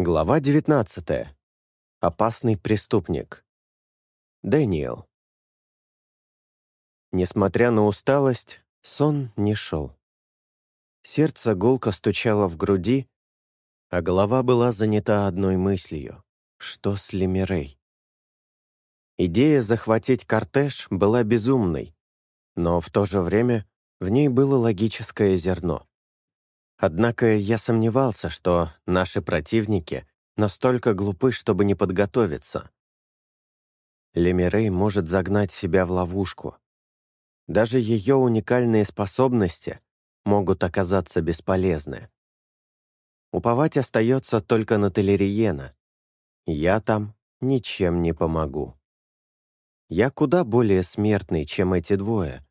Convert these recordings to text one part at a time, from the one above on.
Глава 19. Опасный преступник. Дэниел. Несмотря на усталость, сон не шел. Сердце гулко стучало в груди, а голова была занята одной мыслью — что с Лемирей? Идея захватить кортеж была безумной, но в то же время в ней было логическое зерно. Однако я сомневался, что наши противники настолько глупы, чтобы не подготовиться. Лемирей может загнать себя в ловушку. Даже ее уникальные способности могут оказаться бесполезны. Уповать остается только на Телериена. Я там ничем не помогу. Я куда более смертный, чем эти двое,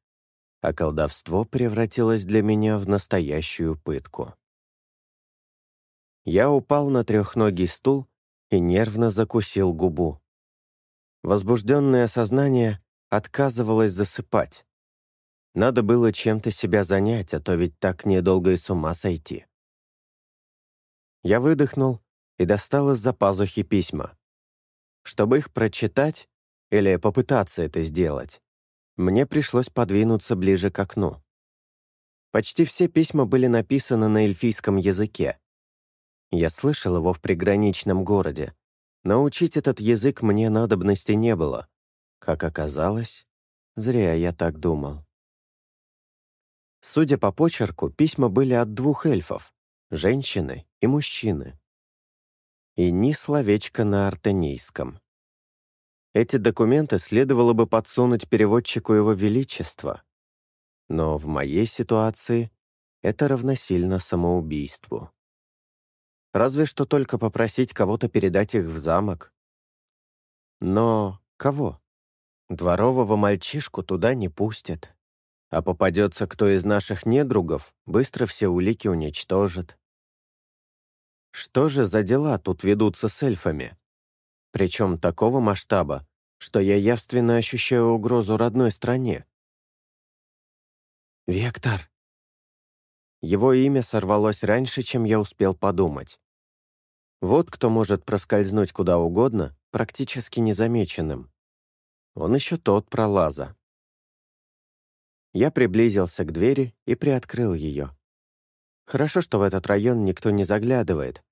а колдовство превратилось для меня в настоящую пытку. Я упал на трехногий стул и нервно закусил губу. Возбужденное сознание отказывалось засыпать. Надо было чем-то себя занять, а то ведь так недолго и с ума сойти. Я выдохнул и достал из-за пазухи письма. Чтобы их прочитать или попытаться это сделать, мне пришлось подвинуться ближе к окну. Почти все письма были написаны на эльфийском языке. Я слышал его в приграничном городе. Научить этот язык мне надобности не было. Как оказалось, зря я так думал. Судя по почерку, письма были от двух эльфов — женщины и мужчины. И ни словечка на артенийском. Эти документы следовало бы подсунуть переводчику Его Величества. Но в моей ситуации это равносильно самоубийству. Разве что только попросить кого-то передать их в замок. Но кого? Дворового мальчишку туда не пустят. А попадется кто из наших недругов, быстро все улики уничтожит. Что же за дела тут ведутся с эльфами? Причем такого масштаба, что я явственно ощущаю угрозу родной стране. «Вектор!» Его имя сорвалось раньше, чем я успел подумать. Вот кто может проскользнуть куда угодно, практически незамеченным. Он еще тот пролаза. Я приблизился к двери и приоткрыл ее. Хорошо, что в этот район никто не заглядывает,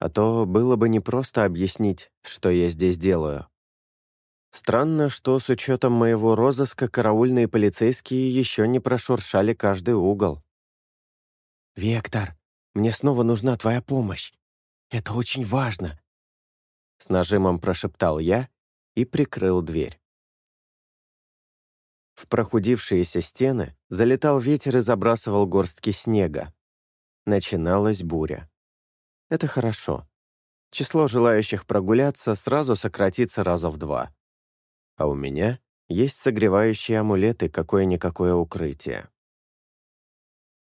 а то было бы непросто объяснить, что я здесь делаю. Странно, что с учетом моего розыска караульные полицейские еще не прошуршали каждый угол. «Вектор, мне снова нужна твоя помощь. Это очень важно!» С нажимом прошептал я и прикрыл дверь. В прохудившиеся стены залетал ветер и забрасывал горстки снега. Начиналась буря. Это хорошо. Число желающих прогуляться сразу сократится раза в два а у меня есть согревающие амулеты, какое-никакое укрытие.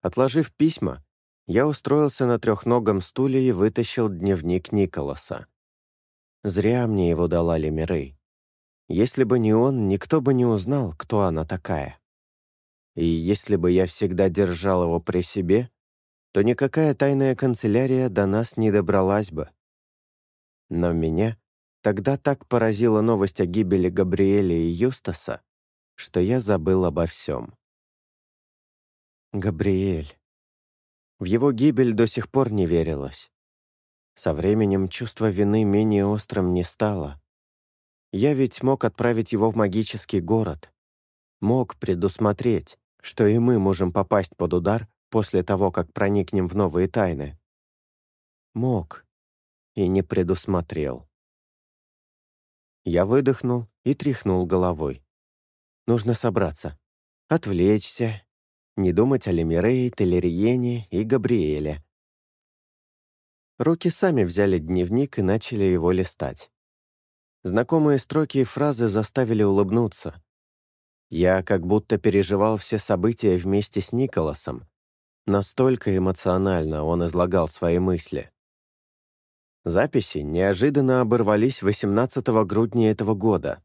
Отложив письма, я устроился на трехногом стуле и вытащил дневник Николаса. Зря мне его дала Лемирей. Если бы не он, никто бы не узнал, кто она такая. И если бы я всегда держал его при себе, то никакая тайная канцелярия до нас не добралась бы. Но меня Тогда так поразила новость о гибели Габриэля и Юстаса, что я забыл обо всем. Габриэль. В его гибель до сих пор не верилось. Со временем чувство вины менее острым не стало. Я ведь мог отправить его в магический город. Мог предусмотреть, что и мы можем попасть под удар после того, как проникнем в новые тайны. Мог и не предусмотрел. Я выдохнул и тряхнул головой. Нужно собраться, отвлечься, не думать о Лемирее, Телериене и Габриэле. Руки сами взяли дневник и начали его листать. Знакомые строки и фразы заставили улыбнуться. Я как будто переживал все события вместе с Николасом. Настолько эмоционально он излагал свои мысли. Записи неожиданно оборвались 18 грудня этого года.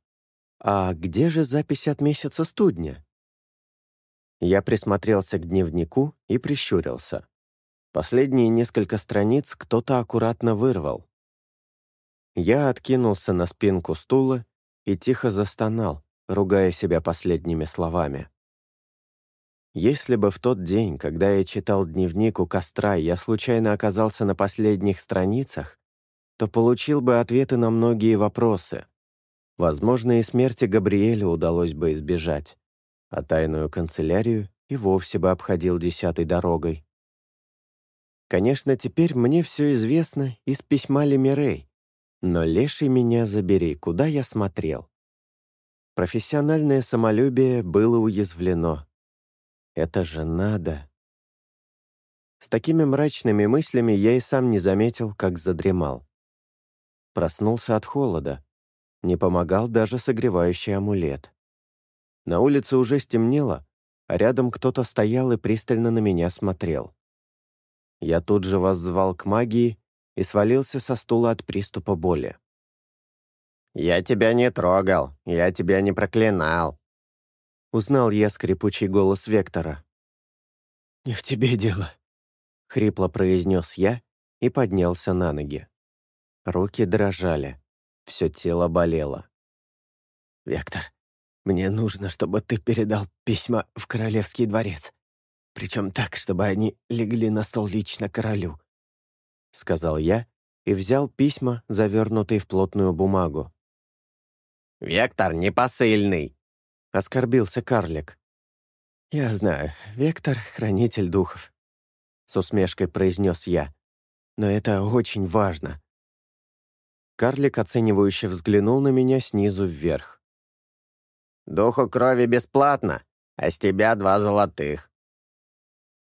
А где же записи от месяца студня? Я присмотрелся к дневнику и прищурился. Последние несколько страниц кто-то аккуратно вырвал. Я откинулся на спинку стула и тихо застонал, ругая себя последними словами. Если бы в тот день, когда я читал дневник у костра, я случайно оказался на последних страницах, то получил бы ответы на многие вопросы. Возможно, и смерти Габриэля удалось бы избежать, а тайную канцелярию и вовсе бы обходил десятой дорогой. Конечно, теперь мне все известно из письма Лемирей, но леший меня забери, куда я смотрел. Профессиональное самолюбие было уязвлено. Это же надо. С такими мрачными мыслями я и сам не заметил, как задремал. Проснулся от холода. Не помогал даже согревающий амулет. На улице уже стемнело, а рядом кто-то стоял и пристально на меня смотрел. Я тут же воззвал к магии и свалился со стула от приступа боли. «Я тебя не трогал, я тебя не проклинал», — узнал я скрипучий голос Вектора. «Не в тебе дело», — хрипло произнес я и поднялся на ноги. Руки дрожали, все тело болело. «Вектор, мне нужно, чтобы ты передал письма в Королевский дворец. Причем так, чтобы они легли на стол лично королю», — сказал я и взял письма, завернутые в плотную бумагу. «Вектор не посыльный», — оскорбился карлик. «Я знаю, Вектор — хранитель духов», — с усмешкой произнес я. «Но это очень важно». Карлик оценивающе взглянул на меня снизу вверх. «Духу крови бесплатно, а с тебя два золотых».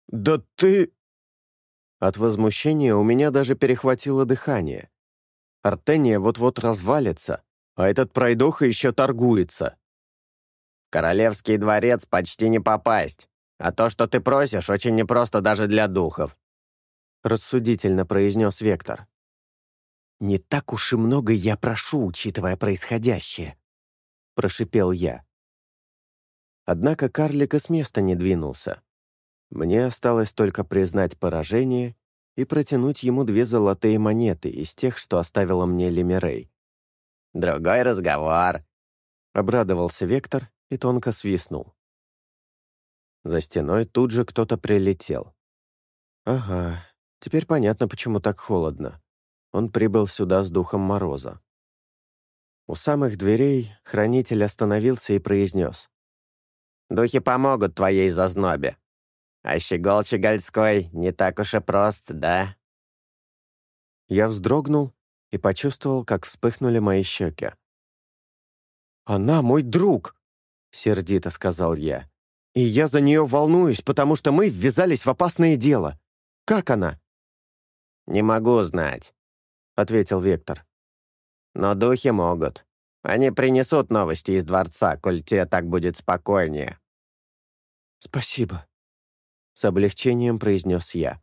«Да ты...» От возмущения у меня даже перехватило дыхание. Артения вот-вот развалится, а этот пройдоха еще торгуется. Королевский дворец почти не попасть, а то, что ты просишь, очень непросто даже для духов», — рассудительно произнес Вектор. «Не так уж и много я прошу, учитывая происходящее», — прошипел я. Однако карлик с места не двинулся. Мне осталось только признать поражение и протянуть ему две золотые монеты из тех, что оставила мне Лемирей. Другой разговор», — обрадовался Вектор и тонко свистнул. За стеной тут же кто-то прилетел. «Ага, теперь понятно, почему так холодно. Он прибыл сюда с духом мороза». У самых дверей хранитель остановился и произнес. «Духи помогут твоей зазнобе. А щегол щегольской не так уж и прост, да?» Я вздрогнул и почувствовал, как вспыхнули мои щеки. «Она мой друг!» — сердито сказал я. «И я за нее волнуюсь, потому что мы ввязались в опасное дело. Как она?» «Не могу знать», — ответил Виктор. «Но духи могут. Они принесут новости из дворца, коль тебе так будет спокойнее». «Спасибо», — с облегчением произнес я.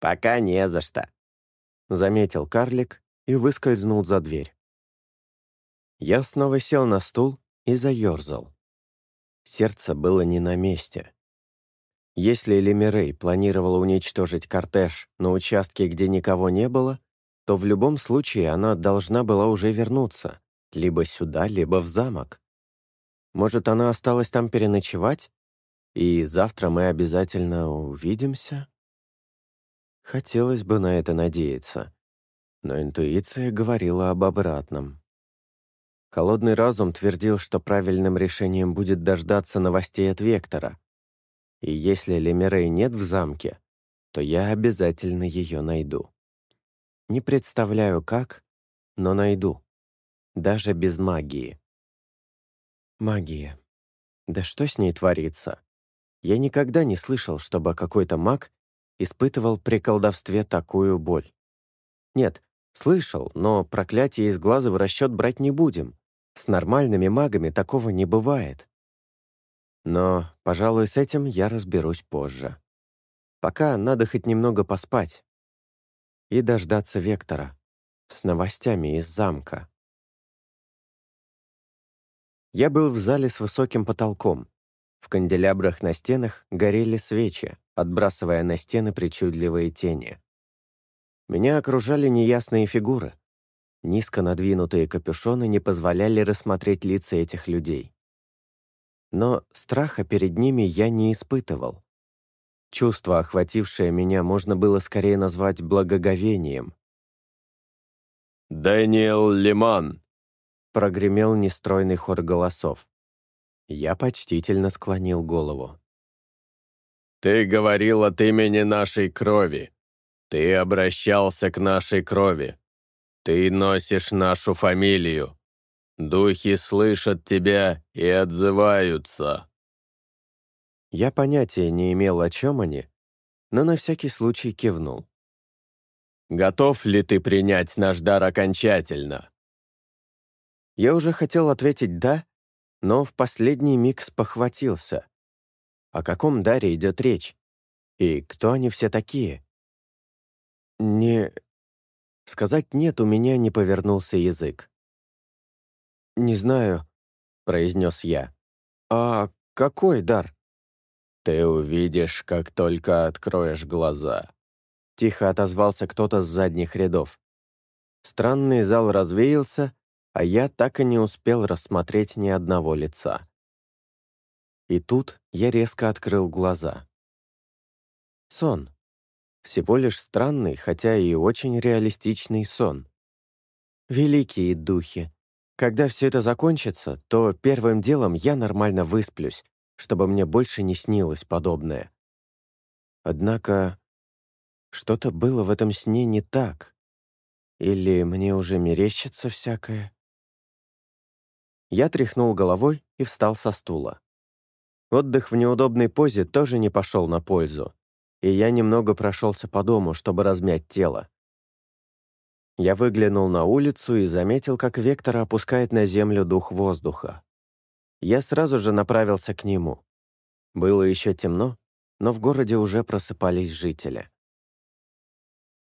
«Пока не за что», — заметил карлик и выскользнул за дверь. Я снова сел на стул и заерзал. Сердце было не на месте. Если Лемирей планировала уничтожить кортеж на участке, где никого не было, то в любом случае она должна была уже вернуться, либо сюда, либо в замок. Может, она осталась там переночевать? И завтра мы обязательно увидимся? Хотелось бы на это надеяться. Но интуиция говорила об обратном. Холодный разум твердил, что правильным решением будет дождаться новостей от Вектора. И если Лемирей нет в замке, то я обязательно ее найду. Не представляю, как, но найду. Даже без магии. Магия. Да что с ней творится? Я никогда не слышал, чтобы какой-то маг испытывал при колдовстве такую боль. Нет, слышал, но проклятие из глаза в расчет брать не будем. С нормальными магами такого не бывает. Но, пожалуй, с этим я разберусь позже. Пока надо хоть немного поспать. И дождаться Вектора с новостями из замка. Я был в зале с высоким потолком. В канделябрах на стенах горели свечи, отбрасывая на стены причудливые тени. Меня окружали неясные фигуры. Низко надвинутые капюшоны не позволяли рассмотреть лица этих людей. Но страха перед ними я не испытывал. Чувство, охватившее меня, можно было скорее назвать благоговением. «Дэниел Лиман!» — прогремел нестройный хор голосов. Я почтительно склонил голову. «Ты говорил от имени нашей крови. Ты обращался к нашей крови. Ты носишь нашу фамилию. Духи слышат тебя и отзываются». Я понятия не имел, о чем они, но на всякий случай кивнул. «Готов ли ты принять наш дар окончательно?» Я уже хотел ответить «да», но в последний миг спохватился. О каком даре идет речь? И кто они все такие? Не... Сказать «нет» у меня не повернулся язык. «Не знаю», — произнес я. «А какой дар?» «Ты увидишь, как только откроешь глаза», — тихо отозвался кто-то с задних рядов. Странный зал развеялся, а я так и не успел рассмотреть ни одного лица. И тут я резко открыл глаза. Сон. Всего лишь странный, хотя и очень реалистичный сон. Великие духи. Когда все это закончится, то первым делом я нормально высплюсь, чтобы мне больше не снилось подобное. Однако что-то было в этом сне не так. Или мне уже мерещится всякое? Я тряхнул головой и встал со стула. Отдых в неудобной позе тоже не пошел на пользу, и я немного прошелся по дому, чтобы размять тело. Я выглянул на улицу и заметил, как Вектор опускает на землю дух воздуха. Я сразу же направился к нему. Было еще темно, но в городе уже просыпались жители.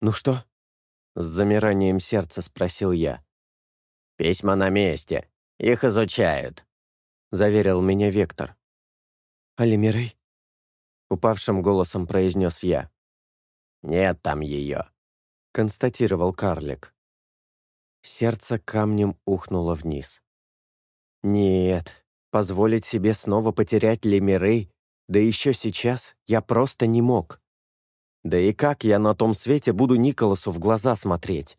«Ну что?» — с замиранием сердца спросил я. «Письма на месте», их изучают», — заверил меня Вектор. «Алимирей?» — упавшим голосом произнес я. «Нет там ее», — констатировал карлик. Сердце камнем ухнуло вниз. «Нет, позволить себе снова потерять Лемирей, да еще сейчас, я просто не мог. Да и как я на том свете буду Николасу в глаза смотреть?»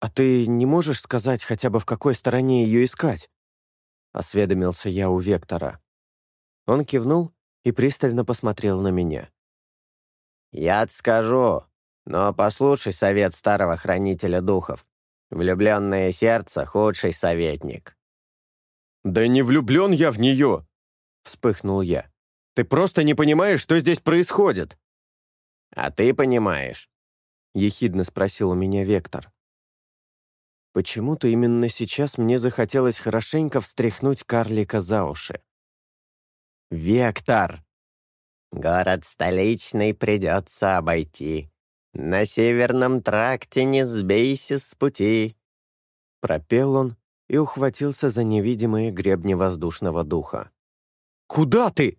«А ты не можешь сказать хотя бы, в какой стороне ее искать?» — осведомился я у Вектора. Он кивнул и пристально посмотрел на меня. «Я скажу, но послушай совет старого хранителя духов. Влюбленное сердце — худший советник». «Да не влюблен я в нее!» — вспыхнул я. «Ты просто не понимаешь, что здесь происходит!» «А ты понимаешь?» — ехидно спросил у меня Вектор. Почему-то именно сейчас мне захотелось хорошенько встряхнуть карлика за уши. «Вектор!» «Город столичный придется обойти. На северном тракте не сбейся с пути!» Пропел он и ухватился за невидимые гребни воздушного духа. «Куда ты?»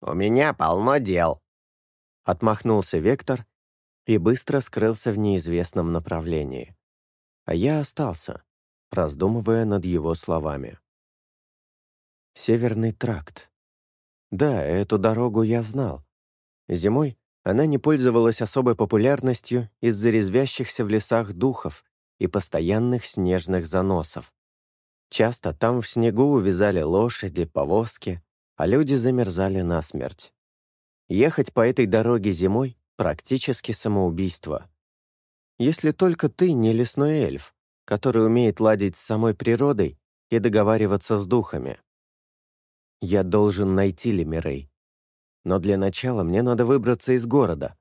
«У меня полно дел!» Отмахнулся Вектор и быстро скрылся в неизвестном направлении а я остался, раздумывая над его словами. Северный тракт. Да, эту дорогу я знал. Зимой она не пользовалась особой популярностью из-за резвящихся в лесах духов и постоянных снежных заносов. Часто там в снегу увязали лошади, повозки, а люди замерзали насмерть. Ехать по этой дороге зимой — практически самоубийство. Если только ты не лесной эльф, который умеет ладить с самой природой и договариваться с духами. Я должен найти Лемирей. Но для начала мне надо выбраться из города.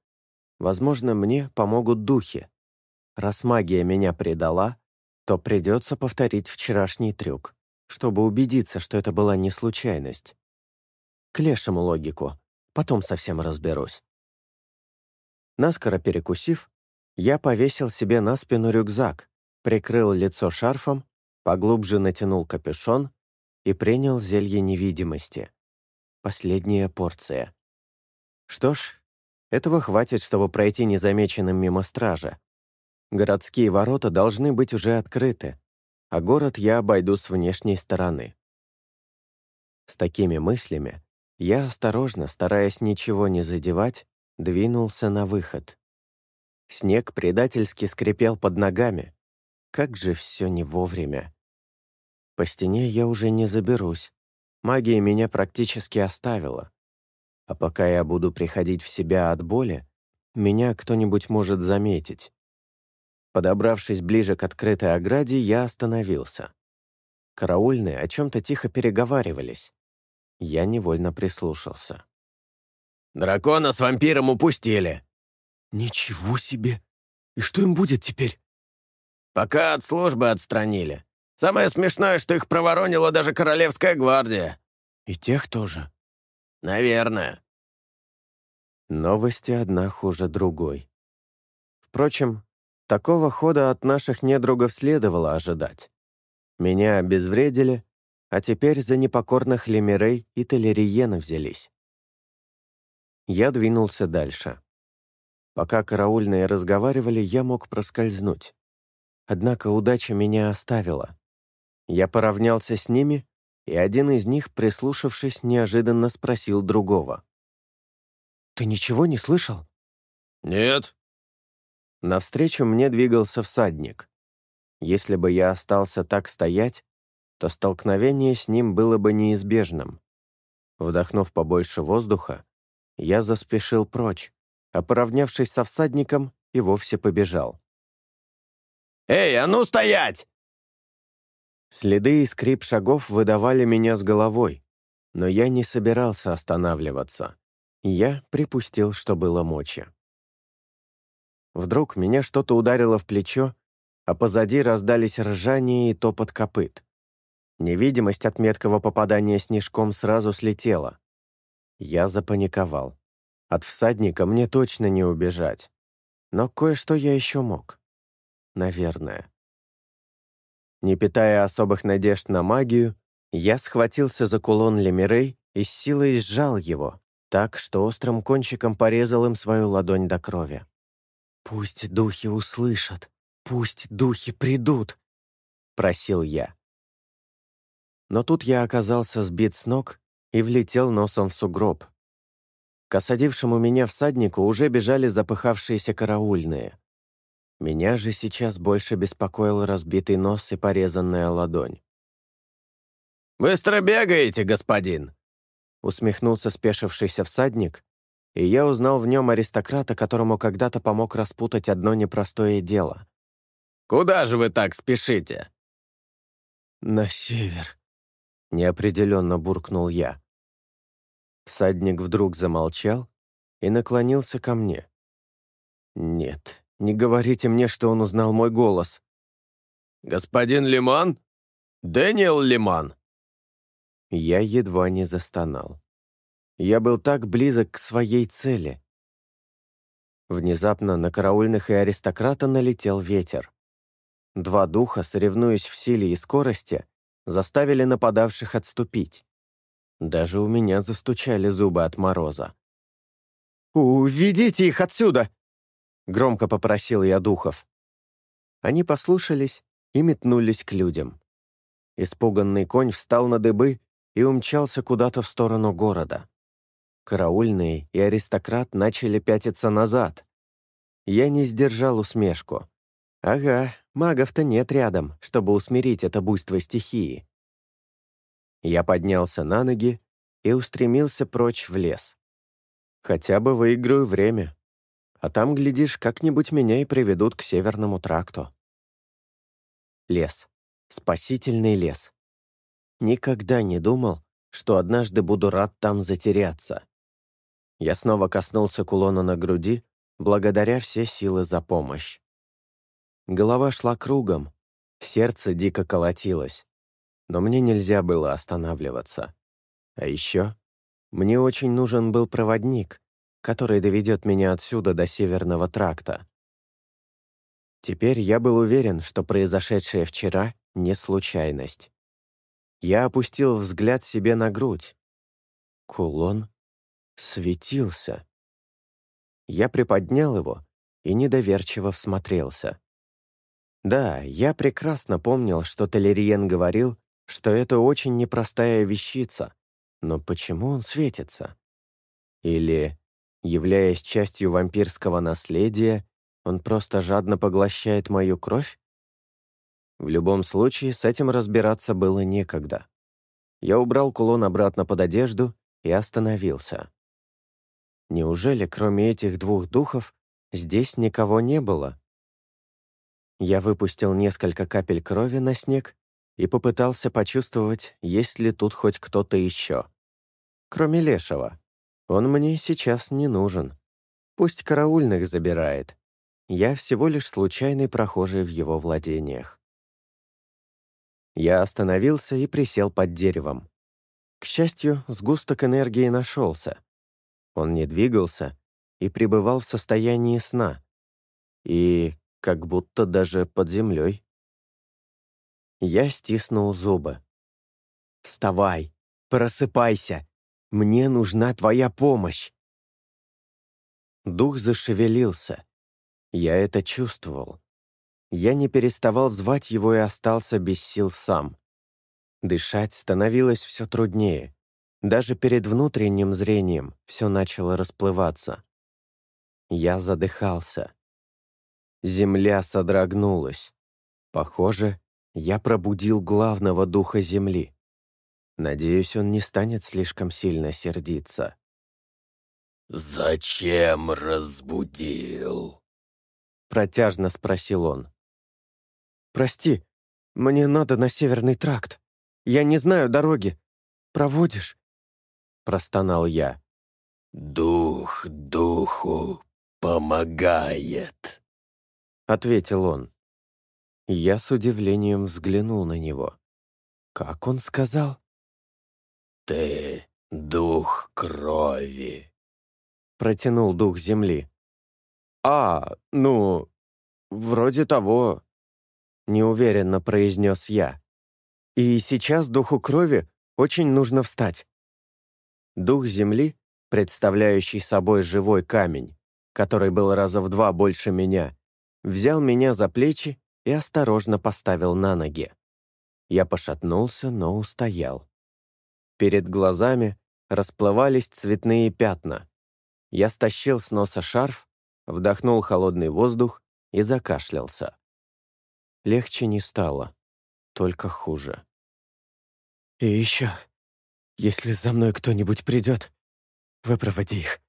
Возможно, мне помогут духи. Раз магия меня предала, то придется повторить вчерашний трюк, чтобы убедиться, что это была не случайность. К лешему логику, потом совсем разберусь. Наскоро перекусив, я повесил себе на спину рюкзак, прикрыл лицо шарфом, поглубже натянул капюшон и принял зелье невидимости. Последняя порция. Что ж, этого хватит, чтобы пройти незамеченным мимо стража. Городские ворота должны быть уже открыты, а город я обойду с внешней стороны. С такими мыслями я осторожно, стараясь ничего не задевать, двинулся на выход. Снег предательски скрипел под ногами. Как же все не вовремя. По стене я уже не заберусь. Магия меня практически оставила. А пока я буду приходить в себя от боли, меня кто-нибудь может заметить. Подобравшись ближе к открытой ограде, я остановился. Караульные о чем-то тихо переговаривались. Я невольно прислушался. «Дракона с вампиром упустили!» «Ничего себе! И что им будет теперь?» «Пока от службы отстранили. Самое смешное, что их проворонила даже Королевская гвардия». «И тех тоже?» «Наверное». Новости одна хуже другой. Впрочем, такого хода от наших недругов следовало ожидать. Меня обезвредили, а теперь за непокорных Лемирей и Телериена взялись. Я двинулся дальше. Пока караульные разговаривали, я мог проскользнуть. Однако удача меня оставила. Я поравнялся с ними, и один из них, прислушавшись, неожиданно спросил другого. «Ты ничего не слышал?» «Нет». Навстречу мне двигался всадник. Если бы я остался так стоять, то столкновение с ним было бы неизбежным. Вдохнув побольше воздуха, я заспешил прочь, а поравнявшись со всадником, и вовсе побежал. «Эй, а ну стоять!» Следы и скрип шагов выдавали меня с головой, но я не собирался останавливаться. Я припустил, что было мочи. Вдруг меня что-то ударило в плечо, а позади раздались ржание и топот копыт. Невидимость от меткого попадания снежком сразу слетела. Я запаниковал. От всадника мне точно не убежать. Но кое-что я еще мог. Наверное. Не питая особых надежд на магию, я схватился за кулон Лемирей и с силой сжал его, так, что острым кончиком порезал им свою ладонь до крови. «Пусть духи услышат, пусть духи придут», — просил я. Но тут я оказался сбит с ног и влетел носом в сугроб. К осадившему меня всаднику уже бежали запыхавшиеся караульные. Меня же сейчас больше беспокоил разбитый нос и порезанная ладонь. «Быстро бегаете, господин!» Усмехнулся спешившийся всадник, и я узнал в нем аристократа, которому когда-то помог распутать одно непростое дело. «Куда же вы так спешите?» «На север», неопределенно буркнул я. Всадник вдруг замолчал и наклонился ко мне. «Нет, не говорите мне, что он узнал мой голос». «Господин Лиман? Дэниел Лиман?» Я едва не застонал. Я был так близок к своей цели. Внезапно на караульных и аристократа налетел ветер. Два духа, соревнуясь в силе и скорости, заставили нападавших отступить. Даже у меня застучали зубы от мороза. «Уведите их отсюда!» — громко попросил я духов. Они послушались и метнулись к людям. Испуганный конь встал на дыбы и умчался куда-то в сторону города. Караульные и аристократ начали пятиться назад. Я не сдержал усмешку. Ага, Магов-то нет рядом, чтобы усмирить это буйство стихии. Я поднялся на ноги и устремился прочь в лес. Хотя бы выиграю время. А там, глядишь, как-нибудь меня и приведут к Северному тракту. Лес. Спасительный лес. Никогда не думал, что однажды буду рад там затеряться. Я снова коснулся кулона на груди, благодаря все силы за помощь. Голова шла кругом, сердце дико колотилось. Но мне нельзя было останавливаться. А еще мне очень нужен был проводник, который доведет меня отсюда до Северного тракта. Теперь я был уверен, что произошедшее вчера — не случайность. Я опустил взгляд себе на грудь. Кулон светился. Я приподнял его и недоверчиво всмотрелся. Да, я прекрасно помнил, что Толериен говорил, что это очень непростая вещица, но почему он светится? Или, являясь частью вампирского наследия, он просто жадно поглощает мою кровь? В любом случае, с этим разбираться было некогда. Я убрал кулон обратно под одежду и остановился. Неужели, кроме этих двух духов, здесь никого не было? Я выпустил несколько капель крови на снег и попытался почувствовать, есть ли тут хоть кто-то еще. Кроме Лешего. Он мне сейчас не нужен. Пусть караульных забирает. Я всего лишь случайный прохожий в его владениях. Я остановился и присел под деревом. К счастью, сгусток энергии нашелся. Он не двигался и пребывал в состоянии сна. И как будто даже под землей. Я стиснул зубы. «Вставай! Просыпайся! Мне нужна твоя помощь!» Дух зашевелился. Я это чувствовал. Я не переставал звать его и остался без сил сам. Дышать становилось все труднее. Даже перед внутренним зрением все начало расплываться. Я задыхался. Земля содрогнулась. Похоже, я пробудил главного духа Земли. Надеюсь, он не станет слишком сильно сердиться. «Зачем разбудил?» Протяжно спросил он. «Прости, мне надо на Северный тракт. Я не знаю дороги. Проводишь?» Простонал я. «Дух духу помогает», — ответил он. Я с удивлением взглянул на него. «Как он сказал?» «Ты — дух крови», — протянул дух земли. «А, ну, вроде того», — неуверенно произнес я. «И сейчас духу крови очень нужно встать». Дух земли, представляющий собой живой камень, который был раза в два больше меня, взял меня за плечи и осторожно поставил на ноги. Я пошатнулся, но устоял. Перед глазами расплывались цветные пятна. Я стащил с носа шарф, вдохнул холодный воздух и закашлялся. Легче не стало, только хуже. «И еще, если за мной кто-нибудь придет, выпроводи их,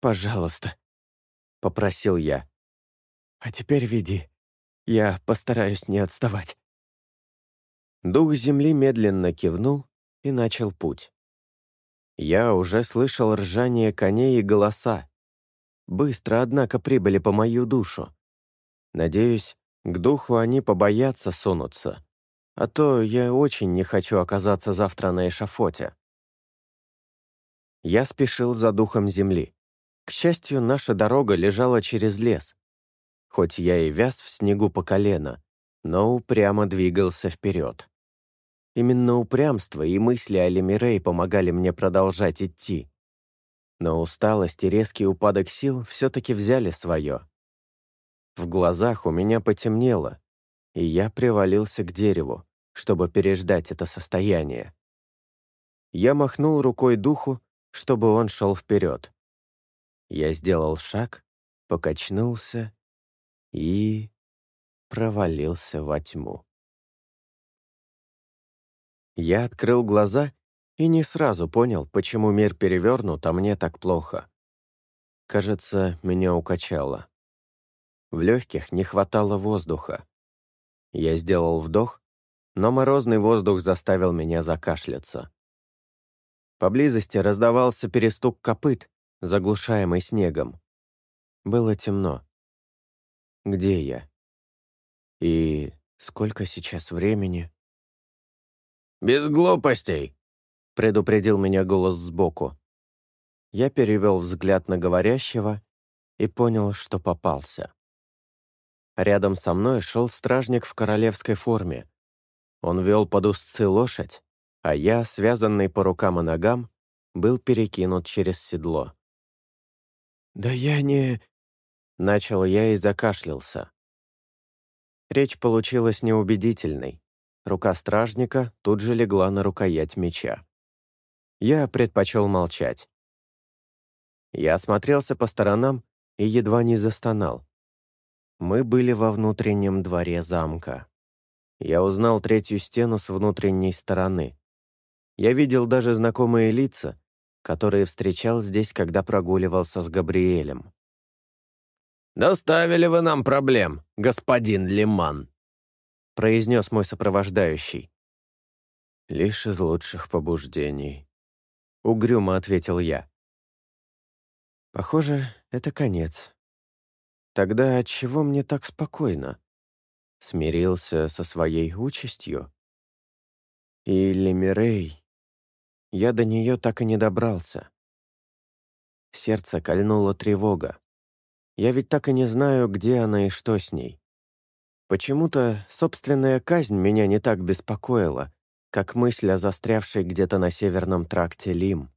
пожалуйста», — попросил я. «А теперь веди, я постараюсь не отставать». Дух земли медленно кивнул и начал путь. Я уже слышал ржание коней и голоса. Быстро, однако, прибыли по мою душу. Надеюсь, к духу они побоятся сунуться. А то я очень не хочу оказаться завтра на эшафоте. Я спешил за духом земли. К счастью, наша дорога лежала через лес. Хоть я и вяз в снегу по колено, но упрямо двигался вперед. Именно упрямство и мысли о Лемирей помогали мне продолжать идти. Но усталость и резкий упадок сил все-таки взяли свое. В глазах у меня потемнело, и я привалился к дереву, чтобы переждать это состояние. Я махнул рукой духу, чтобы он шел вперед. Я сделал шаг, покачнулся и провалился во тьму. Я открыл глаза и не сразу понял, почему мир перевернут, а мне так плохо. Кажется, меня укачало. В легких не хватало воздуха. Я сделал вдох, но морозный воздух заставил меня закашляться. Поблизости раздавался перестук копыт, заглушаемый снегом. Было темно. Где я? И сколько сейчас времени? «Без глупостей!» — предупредил меня голос сбоку. Я перевел взгляд на говорящего и понял, что попался. Рядом со мной шел стражник в королевской форме. Он вел под узцы лошадь, а я, связанный по рукам и ногам, был перекинут через седло. «Да я не...» — начал я и закашлялся. Речь получилась неубедительной. Рука стражника тут же легла на рукоять меча. Я предпочел молчать. Я осмотрелся по сторонам и едва не застонал. Мы были во внутреннем дворе замка. Я узнал третью стену с внутренней стороны. Я видел даже знакомые лица, которые встречал здесь, когда прогуливался с Габриэлем. «Доставили вы нам проблем, господин Лиман», — произнес мой сопровождающий. «Лишь из лучших побуждений», — угрюмо ответил я. «Похоже, это конец. Тогда отчего мне так спокойно? Смирился со своей участью? Или Мирей я до нее так и не добрался. Сердце кольнула тревога. Я ведь так и не знаю, где она и что с ней. Почему-то собственная казнь меня не так беспокоила, как мысль о застрявшей где-то на северном тракте Лим.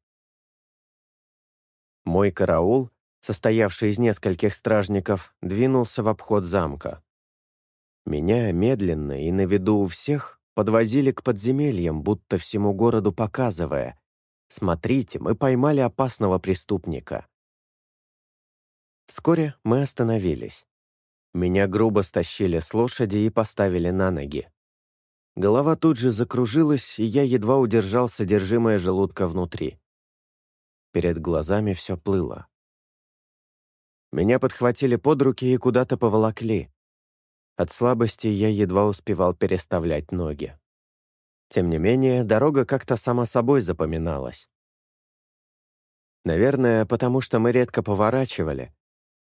Мой караул, состоявший из нескольких стражников, двинулся в обход замка. Меня медленно и на виду у всех подвозили к подземельям, будто всему городу показывая «Смотрите, мы поймали опасного преступника». Вскоре мы остановились. Меня грубо стащили с лошади и поставили на ноги. Голова тут же закружилась, и я едва удержал содержимое желудка внутри. Перед глазами все плыло. Меня подхватили под руки и куда-то поволокли. От слабости я едва успевал переставлять ноги. Тем не менее, дорога как-то сама собой запоминалась. Наверное, потому что мы редко поворачивали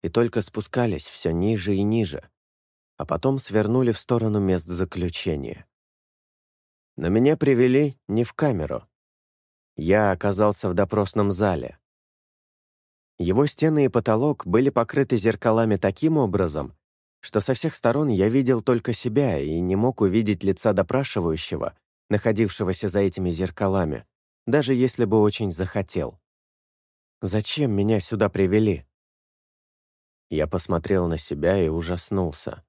и только спускались все ниже и ниже, а потом свернули в сторону мест заключения. Но меня привели не в камеру. Я оказался в допросном зале. Его стены и потолок были покрыты зеркалами таким образом, что со всех сторон я видел только себя и не мог увидеть лица допрашивающего, находившегося за этими зеркалами, даже если бы очень захотел. Зачем меня сюда привели? Я посмотрел на себя и ужаснулся.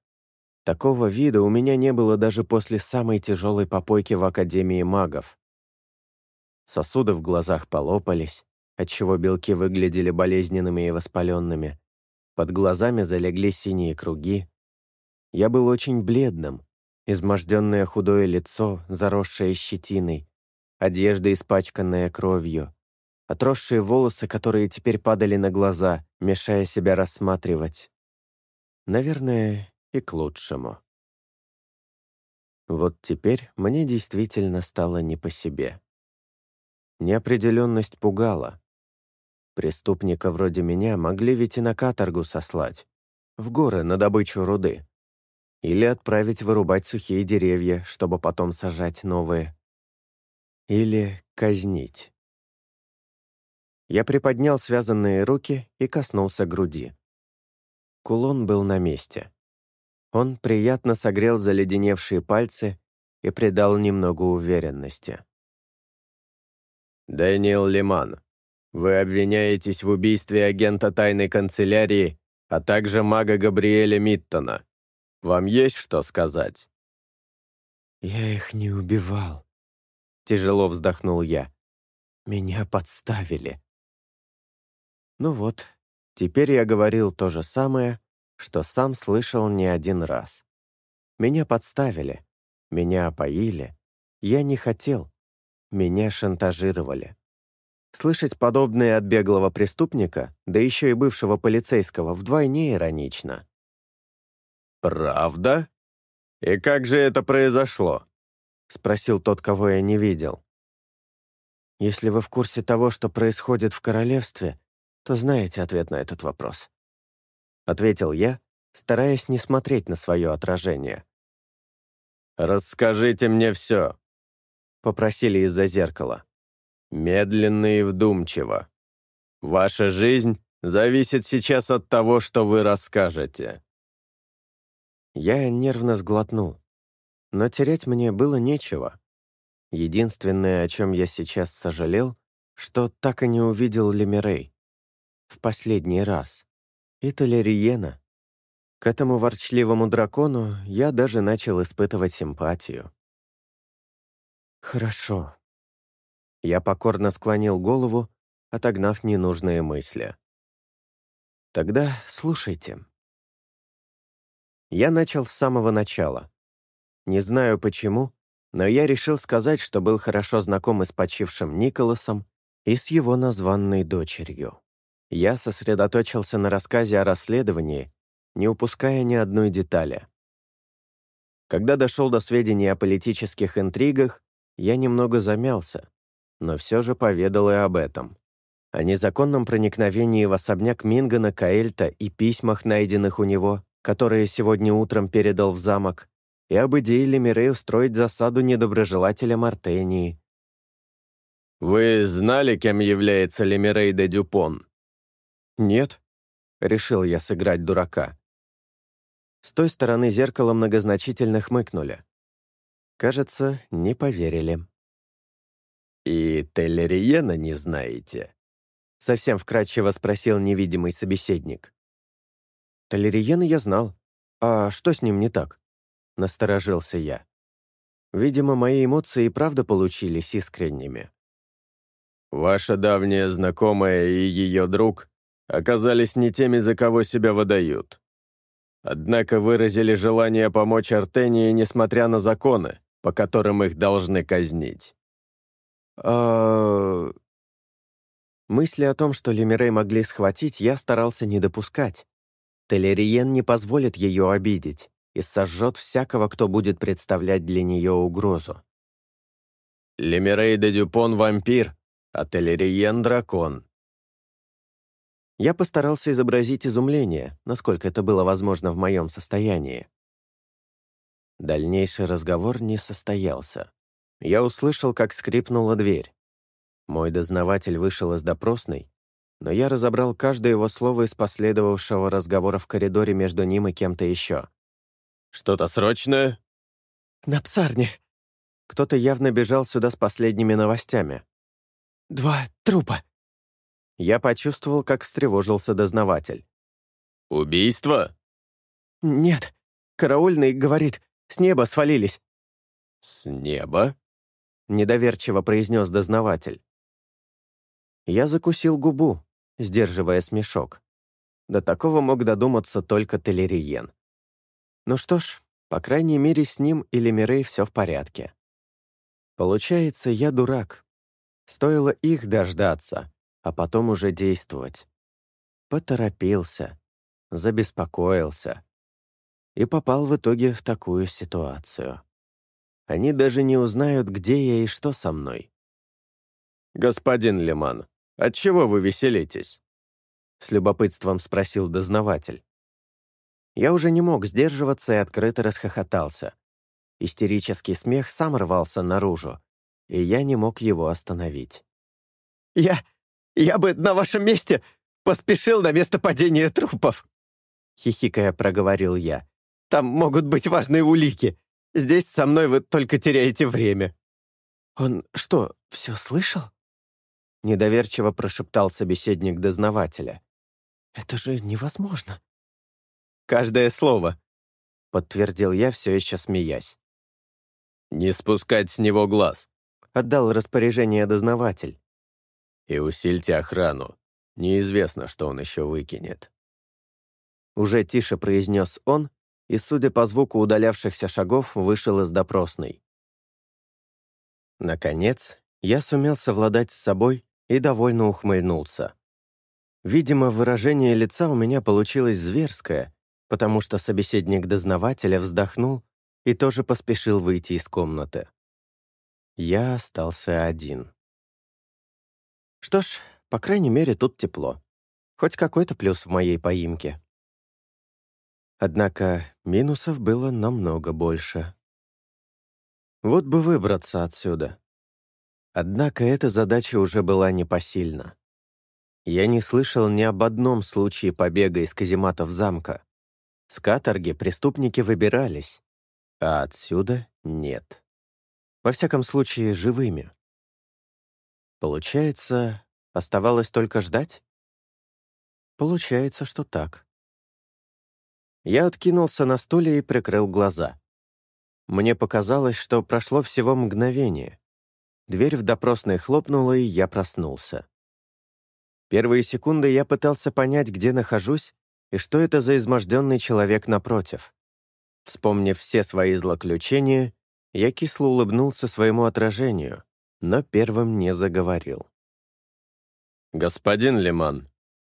Такого вида у меня не было даже после самой тяжелой попойки в Академии магов. Сосуды в глазах полопались, отчего белки выглядели болезненными и воспаленными. Под глазами залегли синие круги. Я был очень бледным. Изможденное худое лицо, заросшее щетиной, одежда, испачканная кровью, отросшие волосы, которые теперь падали на глаза, мешая себя рассматривать. Наверное, и к лучшему. Вот теперь мне действительно стало не по себе. Неопределенность пугала. Преступника вроде меня могли ведь и на каторгу сослать, в горы на добычу руды. Или отправить вырубать сухие деревья, чтобы потом сажать новые. Или казнить. Я приподнял связанные руки и коснулся груди. Кулон был на месте. Он приятно согрел заледеневшие пальцы и придал немного уверенности. «Дэниел Лиман, вы обвиняетесь в убийстве агента тайной канцелярии, а также мага Габриэля Миттона. Вам есть что сказать?» «Я их не убивал», — тяжело вздохнул я. «Меня подставили». Ну вот, теперь я говорил то же самое, что сам слышал не один раз. Меня подставили, меня опоили, я не хотел, меня шантажировали. Слышать подобное от беглого преступника, да еще и бывшего полицейского, вдвойне иронично. «Правда? И как же это произошло?» — спросил тот, кого я не видел. «Если вы в курсе того, что происходит в королевстве, то знаете ответ на этот вопрос», — ответил я, стараясь не смотреть на свое отражение. «Расскажите мне все», — попросили из-за зеркала. Медленно и вдумчиво. Ваша жизнь зависит сейчас от того, что вы расскажете. Я нервно сглотнул. Но терять мне было нечего. Единственное, о чем я сейчас сожалел, что так и не увидел Лемирей. В последний раз. И Толериена. К этому ворчливому дракону я даже начал испытывать симпатию. «Хорошо». Я покорно склонил голову, отогнав ненужные мысли. «Тогда слушайте». Я начал с самого начала. Не знаю почему, но я решил сказать, что был хорошо знаком и с почившим Николасом, и с его названной дочерью. Я сосредоточился на рассказе о расследовании, не упуская ни одной детали. Когда дошел до сведений о политических интригах, я немного замялся, но все же поведал и об этом. О незаконном проникновении в особняк Мингана Каэльта и письмах, найденных у него, которые сегодня утром передал в замок, и об идее Лемирей устроить засаду недоброжелателя Мартении. «Вы знали, кем является Лемирей де Дюпон?» «Нет», — решил я сыграть дурака. С той стороны зеркала многозначительно хмыкнули. Кажется, не поверили. «И Теллериена не знаете?» Совсем вкратчиво спросил невидимый собеседник. Теллериена я знал. А что с ним не так? Насторожился я. Видимо, мои эмоции и правда получились искренними. «Ваша давняя знакомая и ее друг оказались не теми, за кого себя выдают. Однако выразили желание помочь Артении, несмотря на законы, по которым их должны казнить». А... Мысли о том, что Лемирей могли схватить, я старался не допускать. Телериен не позволит ее обидеть и сожжет всякого, кто будет представлять для нее угрозу. «Лемирей де Дюпон — вампир, а Телериен — дракон». Я постарался изобразить изумление, насколько это было возможно в моем состоянии. Дальнейший разговор не состоялся. Я услышал, как скрипнула дверь. Мой дознаватель вышел из допросной, но я разобрал каждое его слово из последовавшего разговора в коридоре между ним и кем-то еще. «Что-то срочное?» «На псарне». Кто-то явно бежал сюда с последними новостями. «Два трупа». Я почувствовал, как встревожился дознаватель. «Убийство?» «Нет. Караульный говорит, с неба свалились». «С неба?» — недоверчиво произнес дознаватель. Я закусил губу, сдерживая смешок. До такого мог додуматься только Телериен. Ну что ж, по крайней мере, с ним или Мирей все в порядке. Получается, я дурак. Стоило их дождаться, а потом уже действовать. Поторопился, забеспокоился и попал в итоге в такую ситуацию. Они даже не узнают, где я и что со мной. «Господин Леман, отчего вы веселитесь?» С любопытством спросил дознаватель. Я уже не мог сдерживаться и открыто расхохотался. Истерический смех сам рвался наружу, и я не мог его остановить. «Я... я бы на вашем месте поспешил на место падения трупов!» Хихикая проговорил я. «Там могут быть важные улики. Здесь со мной вы только теряете время». «Он что, все слышал?» Недоверчиво прошептал собеседник дознавателя. «Это же невозможно». Каждое слово», — подтвердил я, все еще смеясь. «Не спускать с него глаз», — отдал распоряжение дознаватель. «И усильте охрану. Неизвестно, что он еще выкинет». Уже тише произнес он, и, судя по звуку удалявшихся шагов, вышел из допросной. Наконец, я сумел совладать с собой и довольно ухмыльнулся. Видимо, выражение лица у меня получилось зверское, потому что собеседник дознавателя вздохнул и тоже поспешил выйти из комнаты. Я остался один. Что ж, по крайней мере, тут тепло. Хоть какой-то плюс в моей поимке. Однако минусов было намного больше. Вот бы выбраться отсюда. Однако эта задача уже была непосильна. Я не слышал ни об одном случае побега из казематов замка. С каторги преступники выбирались, а отсюда нет. Во всяком случае, живыми. Получается, оставалось только ждать? Получается, что так. Я откинулся на стуле и прикрыл глаза. Мне показалось, что прошло всего мгновение. Дверь в допросной хлопнула, и я проснулся. Первые секунды я пытался понять, где нахожусь и что это за изможденный человек напротив. Вспомнив все свои злоключения, я кисло улыбнулся своему отражению, но первым не заговорил. «Господин Лиман,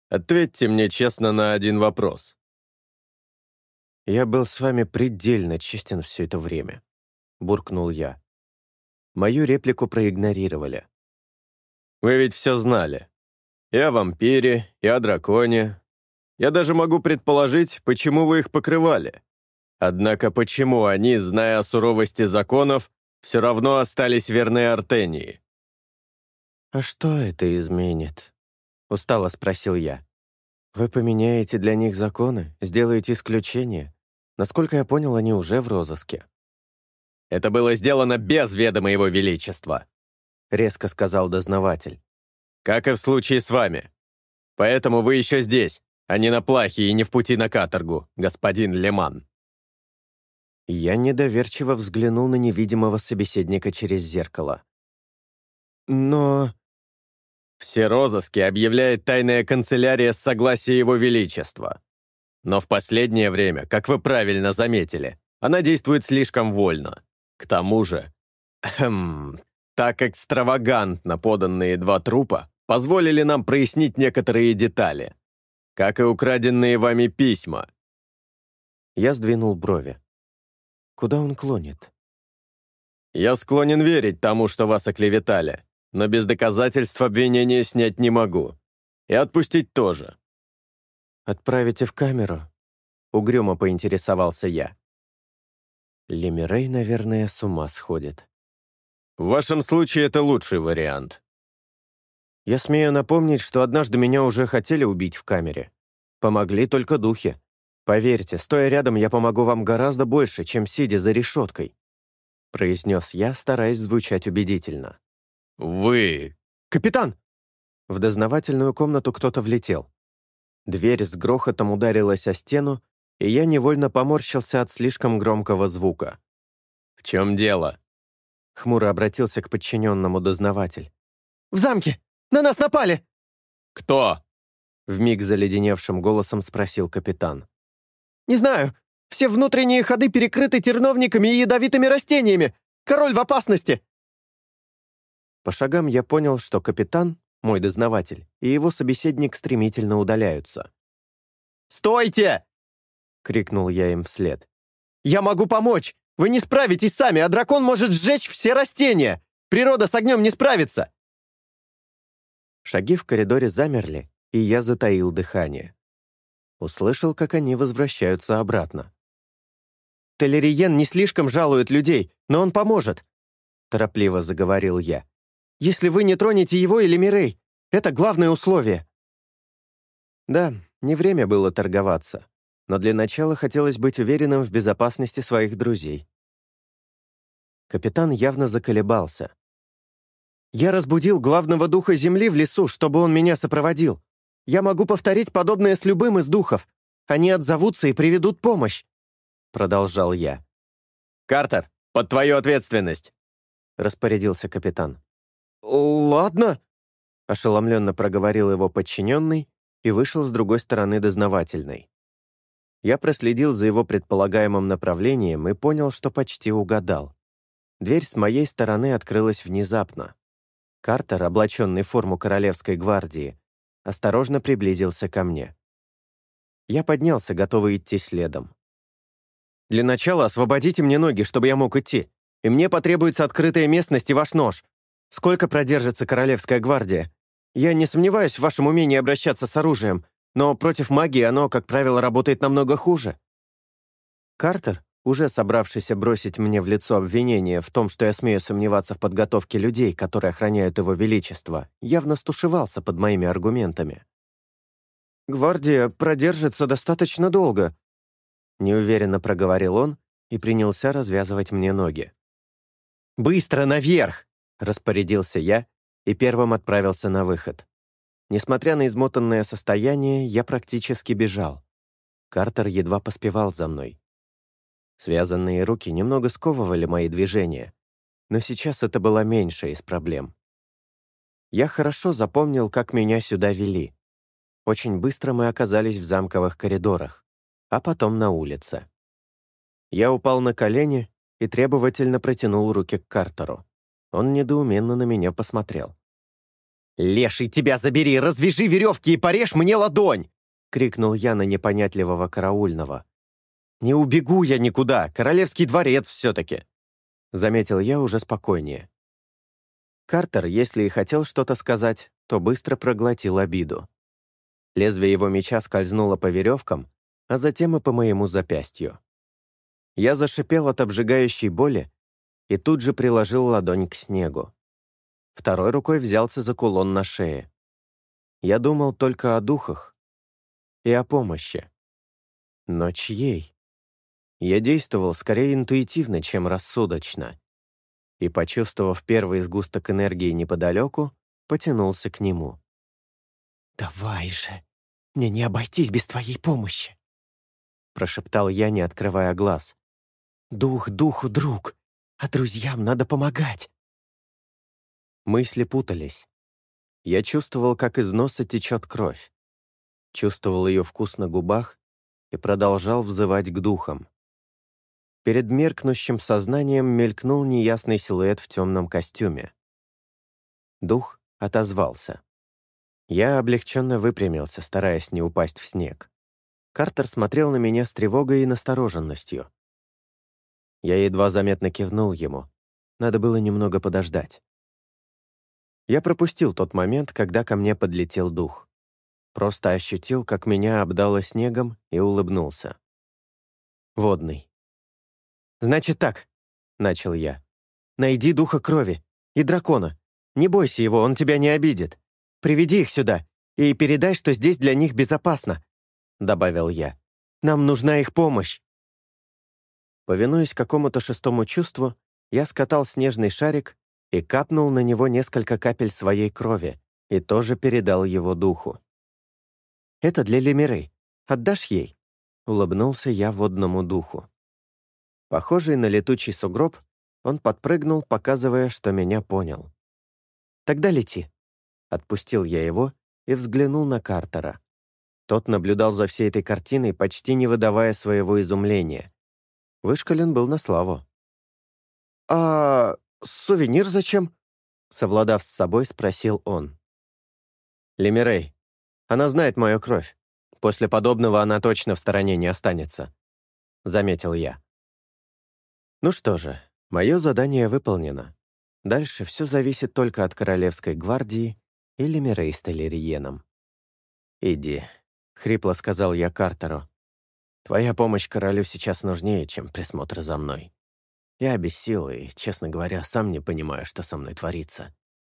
ответьте мне честно на один вопрос. «Я был с вами предельно честен все это время», — буркнул я. Мою реплику проигнорировали. «Вы ведь все знали. И о вампире, и о драконе. Я даже могу предположить, почему вы их покрывали. Однако почему они, зная о суровости законов, все равно остались верны Артении?» «А что это изменит?» — устало спросил я. «Вы поменяете для них законы, сделаете исключение, Насколько я понял, они уже в розыске. «Это было сделано без ведома его величества», — резко сказал дознаватель. «Как и в случае с вами. Поэтому вы еще здесь, а не на плахе и не в пути на каторгу, господин Леман». Я недоверчиво взглянул на невидимого собеседника через зеркало. «Но...» «Все розыски объявляет тайная канцелярия с согласия его величества. Но в последнее время, как вы правильно заметили, она действует слишком вольно. К тому же, эм, так экстравагантно поданные два трупа позволили нам прояснить некоторые детали, как и украденные вами письма. Я сдвинул брови. Куда он клонит? Я склонен верить тому, что вас оклеветали, но без доказательств обвинения снять не могу. И отпустить тоже. «Отправите в камеру?» — угрюмо поинтересовался я. Лемирей, наверное, с ума сходит. «В вашем случае это лучший вариант». Я смею напомнить, что однажды меня уже хотели убить в камере. Помогли только духи. Поверьте, стоя рядом, я помогу вам гораздо больше, чем сидя за решеткой», — произнес я, стараясь звучать убедительно. «Вы...» «Капитан!» В дознавательную комнату кто-то влетел. Дверь с грохотом ударилась о стену, и я невольно поморщился от слишком громкого звука. «В чем дело?» Хмуро обратился к подчиненному дознаватель. «В замке! На нас напали!» «Кто?» Вмиг заледеневшим голосом спросил капитан. «Не знаю. Все внутренние ходы перекрыты терновниками и ядовитыми растениями. Король в опасности!» По шагам я понял, что капитан мой дознаватель, и его собеседник стремительно удаляются. «Стойте!» — крикнул я им вслед. «Я могу помочь! Вы не справитесь сами, а дракон может сжечь все растения! Природа с огнем не справится!» Шаги в коридоре замерли, и я затаил дыхание. Услышал, как они возвращаются обратно. «Телериен не слишком жалует людей, но он поможет», — торопливо заговорил я если вы не тронете его или Мирей. Это главное условие». Да, не время было торговаться, но для начала хотелось быть уверенным в безопасности своих друзей. Капитан явно заколебался. «Я разбудил главного духа Земли в лесу, чтобы он меня сопроводил. Я могу повторить подобное с любым из духов. Они отзовутся и приведут помощь», — продолжал я. «Картер, под твою ответственность!» — распорядился капитан. «Ладно», — ошеломленно проговорил его подчиненный и вышел с другой стороны дознавательной. Я проследил за его предполагаемым направлением и понял, что почти угадал. Дверь с моей стороны открылась внезапно. Картер, облаченный в форму Королевской гвардии, осторожно приблизился ко мне. Я поднялся, готовый идти следом. «Для начала освободите мне ноги, чтобы я мог идти, и мне потребуется открытая местность и ваш нож. Сколько продержится Королевская гвардия? Я не сомневаюсь в вашем умении обращаться с оружием, но против магии оно, как правило, работает намного хуже». Картер, уже собравшийся бросить мне в лицо обвинение в том, что я смею сомневаться в подготовке людей, которые охраняют его величество, явно стушевался под моими аргументами. «Гвардия продержится достаточно долго», — неуверенно проговорил он и принялся развязывать мне ноги. «Быстро наверх!» Распорядился я и первым отправился на выход. Несмотря на измотанное состояние, я практически бежал. Картер едва поспевал за мной. Связанные руки немного сковывали мои движения, но сейчас это была меньшая из проблем. Я хорошо запомнил, как меня сюда вели. Очень быстро мы оказались в замковых коридорах, а потом на улице. Я упал на колени и требовательно протянул руки к Картеру. Он недоуменно на меня посмотрел. «Леший, тебя забери! Развяжи веревки и порежь мне ладонь!» — крикнул я на непонятливого караульного. «Не убегу я никуда! Королевский дворец все-таки!» Заметил я уже спокойнее. Картер, если и хотел что-то сказать, то быстро проглотил обиду. Лезвие его меча скользнуло по веревкам, а затем и по моему запястью. Я зашипел от обжигающей боли и тут же приложил ладонь к снегу. Второй рукой взялся за кулон на шее. Я думал только о духах и о помощи. Но чьей? Я действовал скорее интуитивно, чем рассудочно. И, почувствовав первый сгусток энергии неподалеку, потянулся к нему. «Давай же! Мне не обойтись без твоей помощи!» Прошептал я, не открывая глаз. «Дух духу друг, а друзьям надо помогать!» Мысли путались. Я чувствовал, как из носа течет кровь. Чувствовал ее вкус на губах и продолжал взывать к духам. Перед меркнущим сознанием мелькнул неясный силуэт в темном костюме. Дух отозвался. Я облегченно выпрямился, стараясь не упасть в снег. Картер смотрел на меня с тревогой и настороженностью. Я едва заметно кивнул ему. Надо было немного подождать. Я пропустил тот момент, когда ко мне подлетел дух. Просто ощутил, как меня обдало снегом, и улыбнулся. Водный. «Значит так», — начал я. «Найди духа крови и дракона. Не бойся его, он тебя не обидит. Приведи их сюда и передай, что здесь для них безопасно», — добавил я. «Нам нужна их помощь». Повинуясь какому-то шестому чувству, я скатал снежный шарик и капнул на него несколько капель своей крови и тоже передал его духу. «Это для Лемиры. Отдашь ей?» — улыбнулся я водному духу. Похожий на летучий сугроб, он подпрыгнул, показывая, что меня понял. «Тогда лети». Отпустил я его и взглянул на Картера. Тот наблюдал за всей этой картиной, почти не выдавая своего изумления. Вышкален был на славу. «А сувенир зачем?» Совладав с собой, спросил он. «Лемирей, она знает мою кровь. После подобного она точно в стороне не останется», — заметил я. Ну что же, мое задание выполнено. Дальше все зависит только от Королевской гвардии или Мирей с. «Иди», — хрипло сказал я Картеру. «Твоя помощь королю сейчас нужнее, чем присмотр за мной. Я без сил и, честно говоря, сам не понимаю, что со мной творится.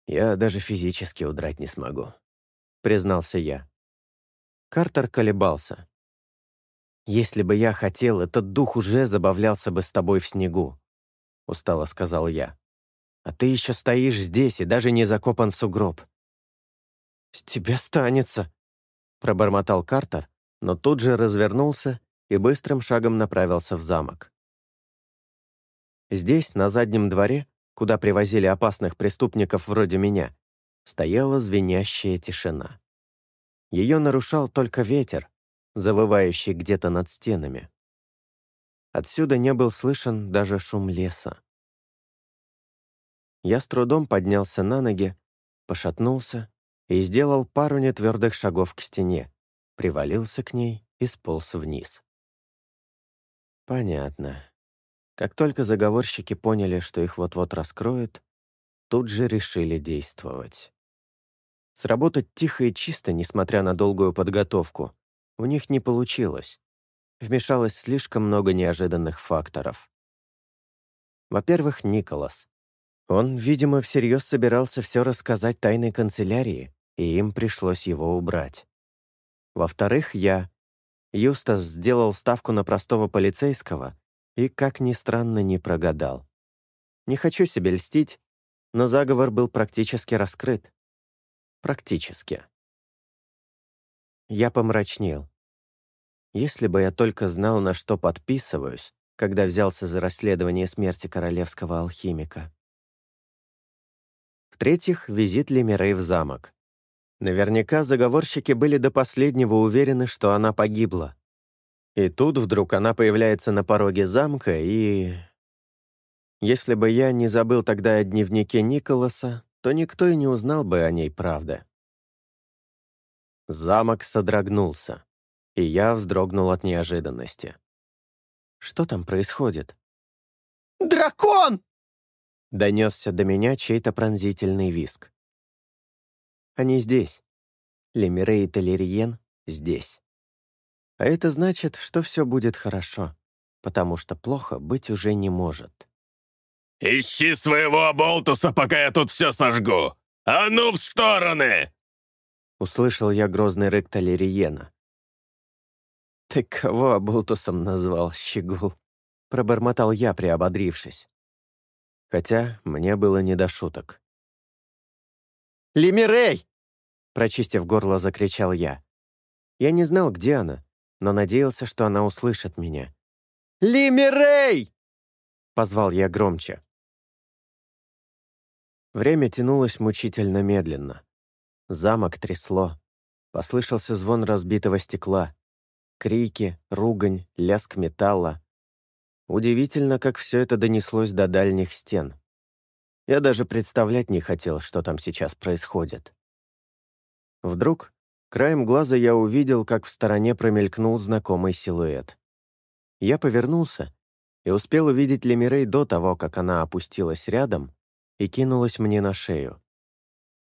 Я даже физически удрать не смогу», — признался я. Картер колебался. «Если бы я хотел, этот дух уже забавлялся бы с тобой в снегу», — устало сказал я. «А ты еще стоишь здесь и даже не закопан в сугроб». «С тебя станется», — пробормотал Картер, но тут же развернулся и быстрым шагом направился в замок. Здесь, на заднем дворе, куда привозили опасных преступников вроде меня, стояла звенящая тишина. Ее нарушал только ветер, завывающий где-то над стенами. Отсюда не был слышен даже шум леса. Я с трудом поднялся на ноги, пошатнулся и сделал пару нетвердых шагов к стене, привалился к ней и сполз вниз. Понятно. Как только заговорщики поняли, что их вот-вот раскроют, тут же решили действовать. Сработать тихо и чисто, несмотря на долгую подготовку, у них не получилось. Вмешалось слишком много неожиданных факторов. Во-первых, Николас. Он, видимо, всерьез собирался все рассказать тайной канцелярии, и им пришлось его убрать. Во-вторых, я. Юстас сделал ставку на простого полицейского и, как ни странно, не прогадал. Не хочу себе льстить, но заговор был практически раскрыт. Практически. Я помрачнел. Если бы я только знал, на что подписываюсь, когда взялся за расследование смерти королевского алхимика. В-третьих, визит Лемирей в замок. Наверняка заговорщики были до последнего уверены, что она погибла. И тут вдруг она появляется на пороге замка и... Если бы я не забыл тогда о дневнике Николаса, то никто и не узнал бы о ней правды. Замок содрогнулся, и я вздрогнул от неожиданности. Что там происходит? «Дракон!» — донесся до меня чей-то пронзительный виск. Они здесь. Лемире и Телериен здесь. А это значит, что все будет хорошо, потому что плохо быть уже не может. «Ищи своего оболтуса, пока я тут все сожгу! А ну в стороны!» Услышал я грозный рык Талериена. «Ты кого оболтусом назвал, щегул?» Пробормотал я, приободрившись. Хотя мне было не до шуток. «Лемирей!» Прочистив горло, закричал я. Я не знал, где она, но надеялся, что она услышит меня. «Лимирей!» — позвал я громче. Время тянулось мучительно медленно. Замок трясло. Послышался звон разбитого стекла. Крики, ругань, лязг металла. Удивительно, как все это донеслось до дальних стен. Я даже представлять не хотел, что там сейчас происходит. Вдруг, краем глаза я увидел, как в стороне промелькнул знакомый силуэт. Я повернулся и успел увидеть Лемирей до того, как она опустилась рядом и кинулась мне на шею.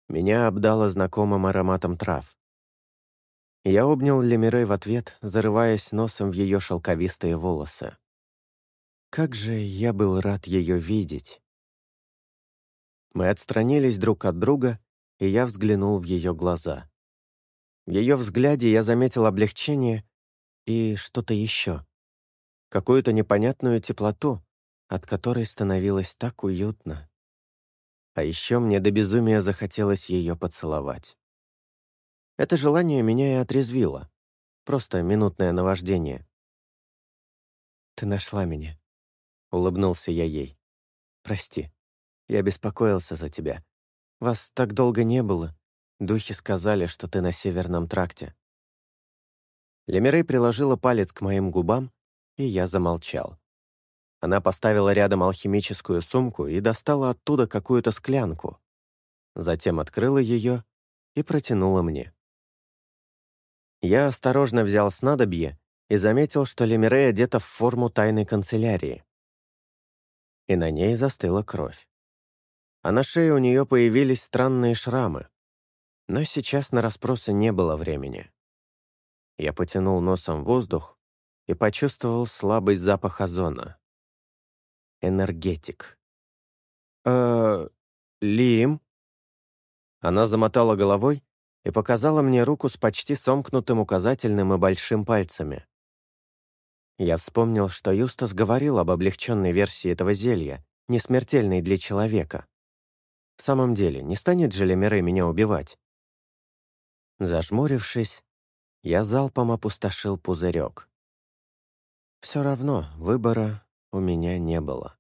Меня обдало знакомым ароматом трав. Я обнял Лемирей в ответ, зарываясь носом в ее шелковистые волосы. Как же я был рад ее видеть. Мы отстранились друг от друга, и я взглянул в ее глаза. В ее взгляде я заметил облегчение и что-то еще. Какую-то непонятную теплоту, от которой становилось так уютно. А еще мне до безумия захотелось ее поцеловать. Это желание меня и отрезвило. Просто минутное наваждение. «Ты нашла меня», — улыбнулся я ей. «Прости, я беспокоился за тебя. Вас так долго не было. Духи сказали, что ты на Северном тракте». Лемирей приложила палец к моим губам, и я замолчал. Она поставила рядом алхимическую сумку и достала оттуда какую-то склянку. Затем открыла ее и протянула мне. Я осторожно взял снадобье и заметил, что Лемирей одета в форму тайной канцелярии. И на ней застыла кровь. А на шее у нее появились странные шрамы. Но сейчас на расспросы не было времени. Я потянул носом воздух и почувствовал слабый запах озона энергетик. «Э, Лим?» Она замотала головой и показала мне руку с почти сомкнутым указательным и большим пальцами. Я вспомнил, что Юстас говорил об облегченной версии этого зелья, не смертельной для человека. В самом деле, не станет же Лемире меня убивать? Зажмурившись, я залпом опустошил пузырек. Все равно выбора у меня не было.